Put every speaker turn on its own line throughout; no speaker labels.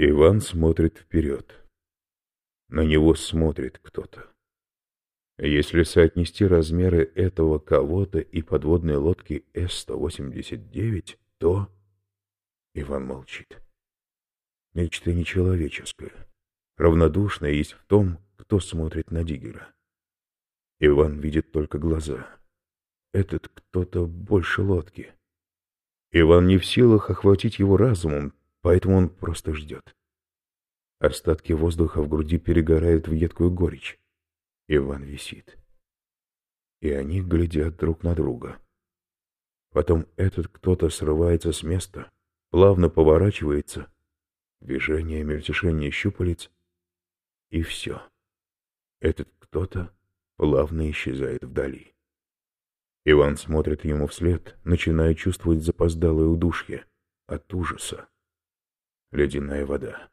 Иван смотрит вперед. На него смотрит кто-то. Если соотнести размеры этого кого-то и подводной лодки С-189, то... Иван молчит. Нечто нечеловеческое, равнодушное есть в том, кто смотрит на Диггера. Иван видит только глаза. Этот кто-то больше лодки. Иван не в силах охватить его разумом, поэтому он просто ждет. Остатки воздуха в груди перегорают в едкую горечь. Иван висит. И они глядят друг на друга. Потом этот кто-то срывается с места, плавно поворачивается, движение, мельтешение щупалец, и все. Этот кто-то плавно исчезает вдали. Иван смотрит ему вслед, начиная чувствовать запоздалое удушье от ужаса. Ледяная вода.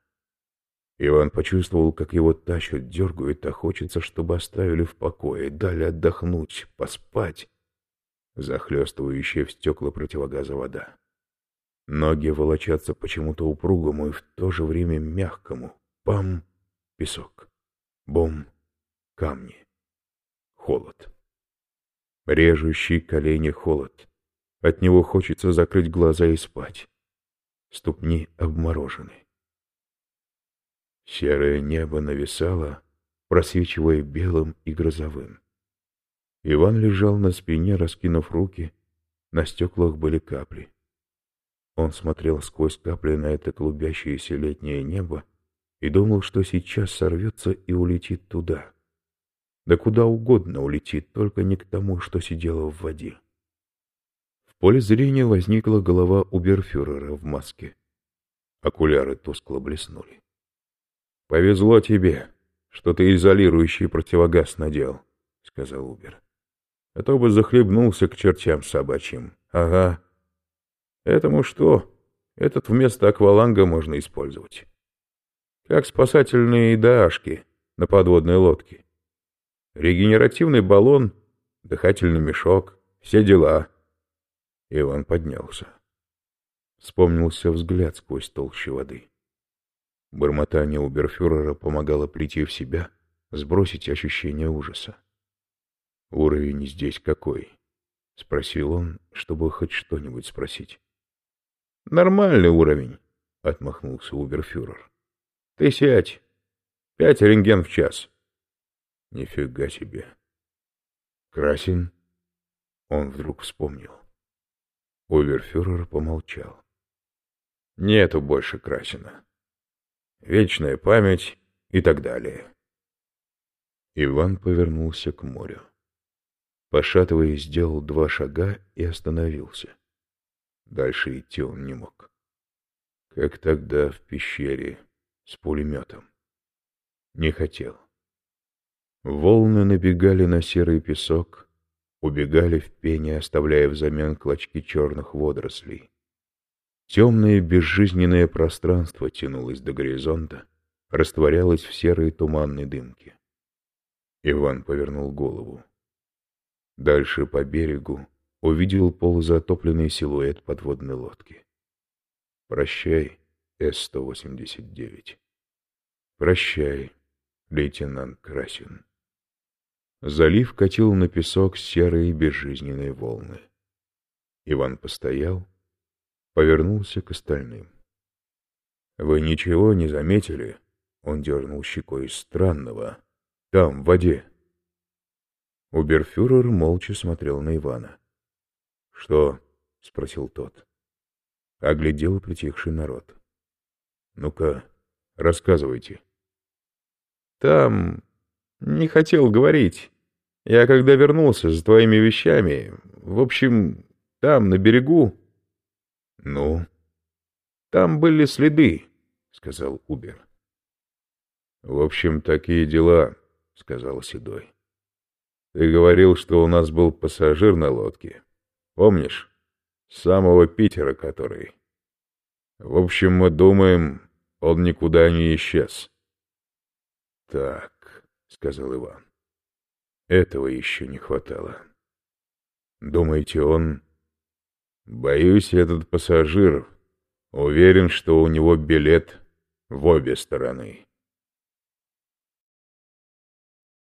Иван почувствовал, как его тащат, дергают, а хочется, чтобы оставили в покое, дали отдохнуть, поспать. Захлестывающая в стекла противогаза вода. Ноги волочатся почему-то упругому и в то же время мягкому. Пам — песок. Бом — камни холод. Режущий колени холод. От него хочется закрыть глаза и спать. Ступни обморожены. Серое небо нависало, просвечивая белым и грозовым. Иван лежал на спине, раскинув руки, на стеклах были капли. Он смотрел сквозь капли на это клубящееся летнее небо и думал, что сейчас сорвется и улетит туда, да куда угодно улетит, только не к тому, что сидело в воде. В поле зрения возникла голова уберфюрера в маске. Окуляры тускло блеснули. — Повезло тебе, что ты изолирующий противогаз надел, — сказал Убер. — А то бы захлебнулся к чертям собачьим. Ага. Этому что? Этот вместо акваланга можно использовать. Как спасательные даашки на подводной лодке. Регенеративный баллон, дыхательный мешок, все дела. Иван поднялся. Вспомнился взгляд сквозь толщу воды. Бормотание уберфюрера помогало прийти в себя, сбросить ощущение ужаса. «Уровень здесь какой?» — спросил он, чтобы хоть что-нибудь спросить. «Нормальный уровень», — отмахнулся уберфюрер. «Ты сядь. Пять рентген в час. Нифига себе. Красин? Он вдруг вспомнил. Оверфюрер помолчал. Нету больше Красина. Вечная память и так далее. Иван повернулся к морю. Пошатываясь, сделал два шага и остановился. Дальше идти он не мог. Как тогда в пещере с пулеметом. Не хотел. Волны набегали на серый песок, убегали в пене, оставляя взамен клочки черных водорослей. Темное безжизненное пространство тянулось до горизонта, растворялось в серой туманной дымке. Иван повернул голову. Дальше по берегу увидел полузатопленный силуэт подводной лодки. «Прощай, С-189. Прощай, лейтенант Красин». Залив катил на песок серые безжизненные волны. Иван постоял, повернулся к остальным. — Вы ничего не заметили? — он дернул щекой странного. — Там, в воде. Уберфюрер молча смотрел на Ивана. — Что? — спросил тот. Оглядел притихший народ. — Ну-ка, рассказывайте. — Там... не хотел говорить. Я когда вернулся за твоими вещами, в общем, там, на берегу... — Ну? — Там были следы, — сказал Убер. — В общем, такие дела, — сказал Седой. — Ты говорил, что у нас был пассажир на лодке. Помнишь? С самого Питера который. В общем, мы думаем, он никуда не исчез. — Так, — сказал Иван. Этого еще не хватало. Думаете, он... Боюсь, этот пассажир уверен, что у него билет в обе стороны.